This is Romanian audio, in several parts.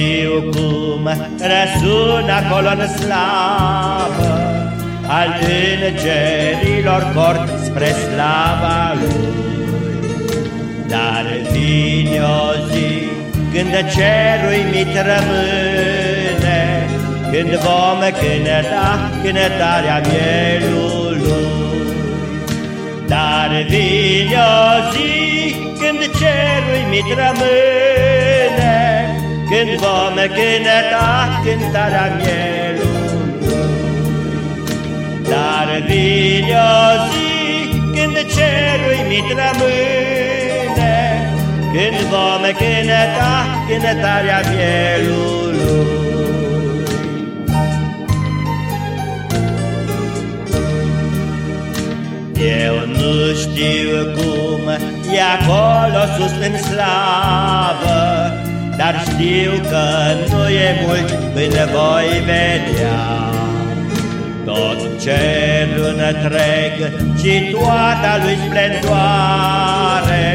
știu cum răsună acolo în slavă Al îngerilor cort spre slava lui. Dar vine o zi când cerul mit rămâne Când vom cânta cântarea mielului. Dar vine o zi când cerul mit rămâne când vom cânta cântarea mielului Dar vine o zi când cerul mi rămâne Când vom cânta cântarea mielului Eu nu știu cum e acolo sus în slavă dar știu că nu e mult până voi vedea. Tot cerul întreg și toată lui splendoare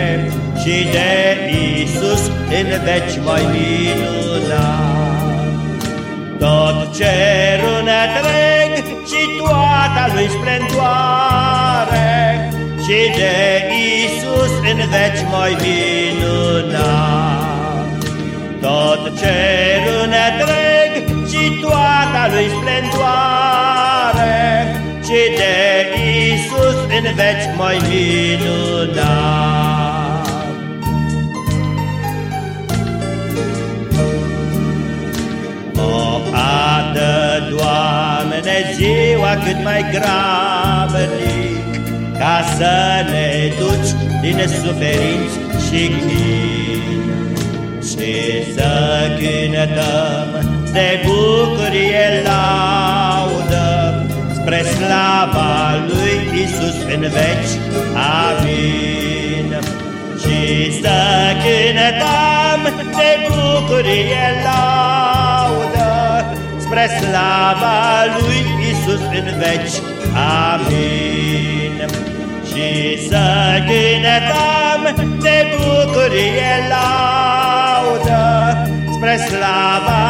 Și de Iisus în veci voi minuna. Tot cerul întreg și toată lui splendoare Și de Iisus în veci voi minuna. tot cerul întreg și toată lui splendoare, Și de Iisus în veci mai minunat. O, adă, Doamne, ziua cât mai grabnic, Ca să ne duci din suferinți și chin. Și să cântăm de bucurie laudă Spre slava lui Isus în veci, amin. Și să cântăm de bucurie laudă Spre slava lui Isus în veci, amin. Și să cântăm de bucurie laudă spre slava